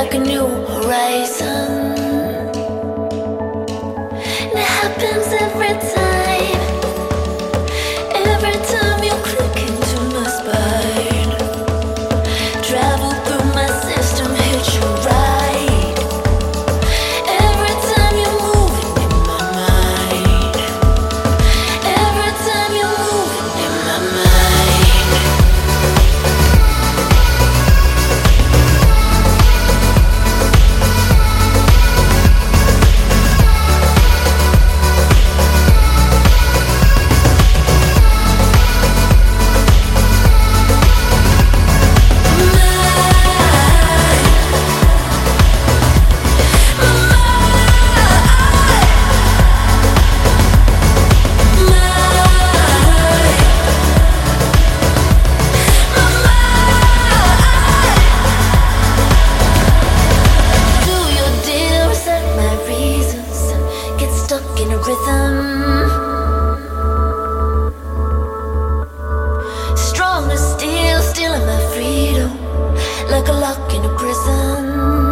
like a new horizon. get stuck in a rhythm. strong as steel, stealing my freedom, like a lock in a prison.